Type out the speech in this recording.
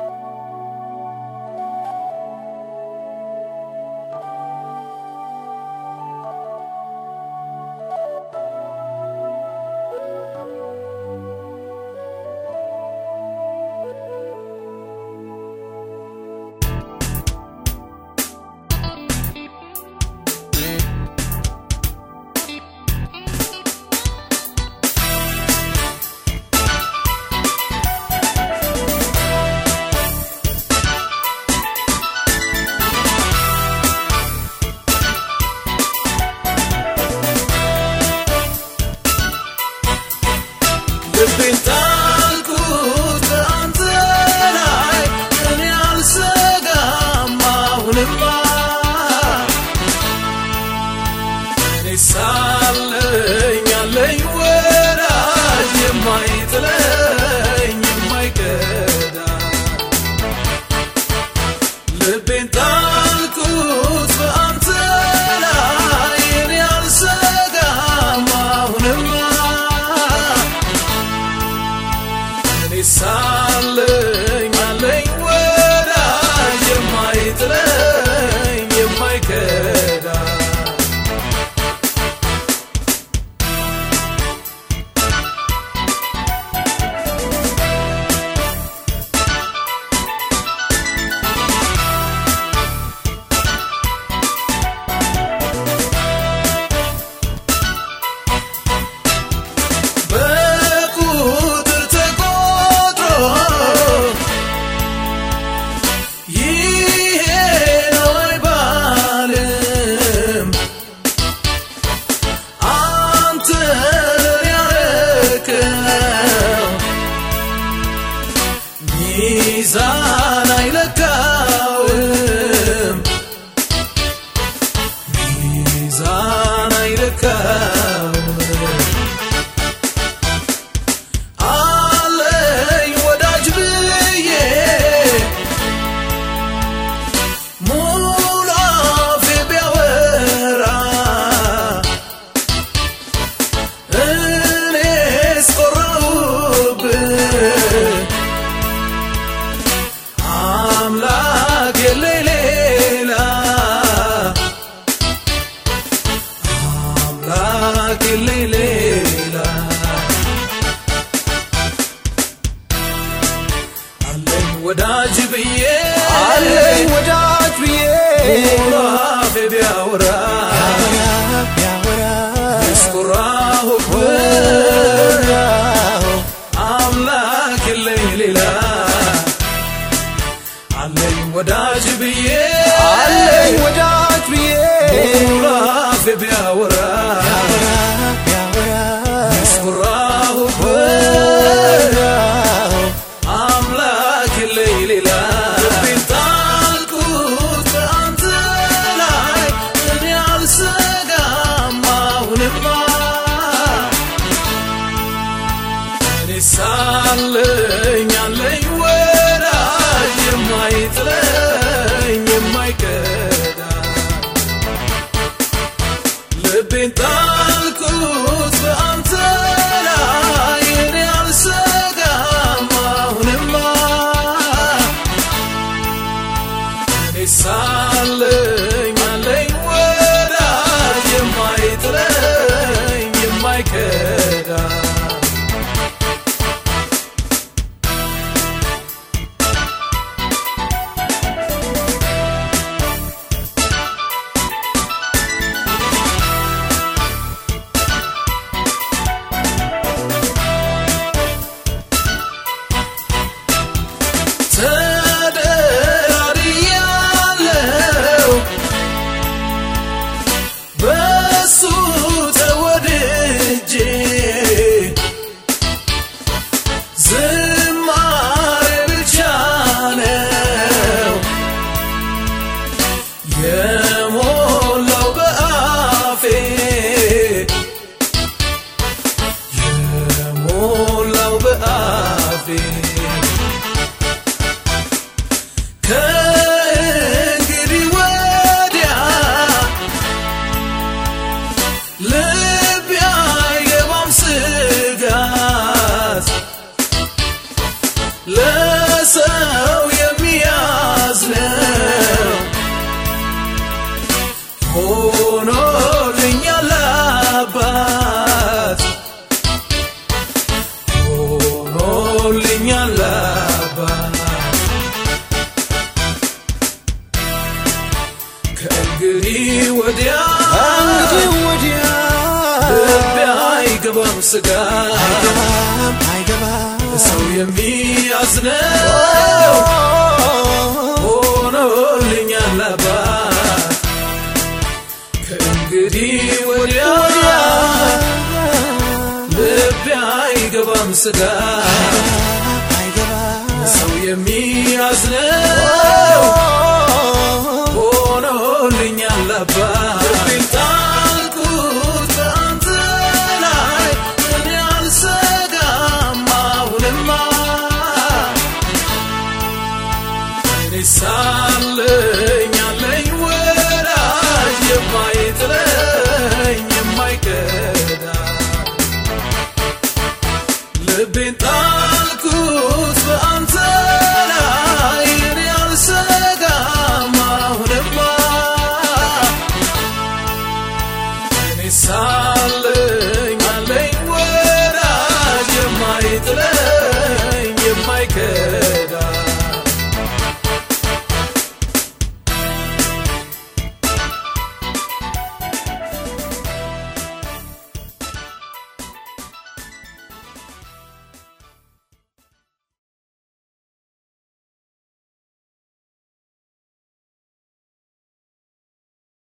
you. Time. والله يا وراك يا وراك يشكر راهو አምላክ የለኝ ሌላ አለኝ ወዳጅ ብዬ አለኝ ወዳጅ ብዬ ራፍ ቢያወራ አዲሳለኝ አለኝ ወራ የማይጥለኝ የማይከዳ ልቤን ጣልኩ እንግዲህ ወዲያ አይገባም ስጋ አይገባም አይገባም ሰው የሚያዝነው ሆኖልኛል አባት ሰው የሚያዝነው ሳለኝ አለኝ ወዳጅ የማይጥለኝ የማይከዳ ልቤን ጣልኩት